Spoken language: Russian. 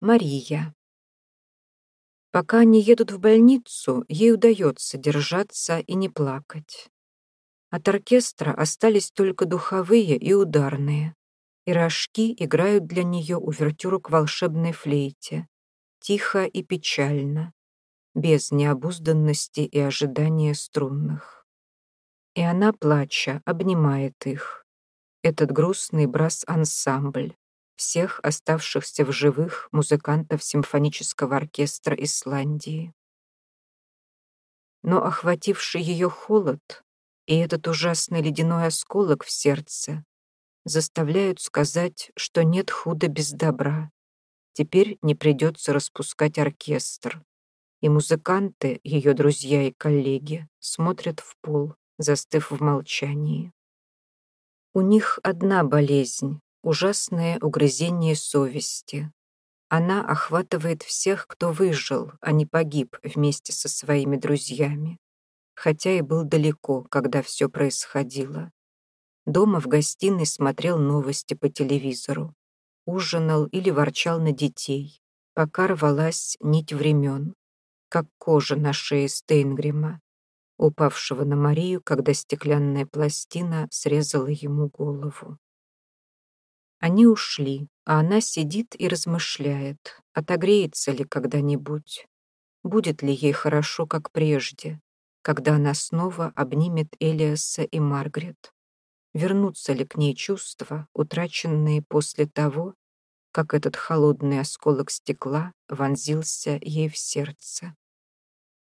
Мария. Пока они едут в больницу, ей удается держаться и не плакать. От оркестра остались только духовые и ударные, и рожки играют для нее увертюру к волшебной флейте, тихо и печально, без необузданности и ожидания струнных. И она, плача, обнимает их, этот грустный брас-ансамбль, всех оставшихся в живых музыкантов симфонического оркестра Исландии. Но охвативший ее холод и этот ужасный ледяной осколок в сердце заставляют сказать, что нет худа без добра. Теперь не придется распускать оркестр. И музыканты, ее друзья и коллеги, смотрят в пол, застыв в молчании. У них одна болезнь ужасное угрызение совести. Она охватывает всех, кто выжил, а не погиб вместе со своими друзьями, хотя и был далеко, когда все происходило. Дома в гостиной смотрел новости по телевизору, ужинал или ворчал на детей, пока рвалась нить времен, как кожа на шее Стейнгрима, упавшего на Марию, когда стеклянная пластина срезала ему голову. Они ушли, а она сидит и размышляет, отогреется ли когда-нибудь, будет ли ей хорошо, как прежде, когда она снова обнимет Элиаса и Маргарет. Вернутся ли к ней чувства, утраченные после того, как этот холодный осколок стекла вонзился ей в сердце.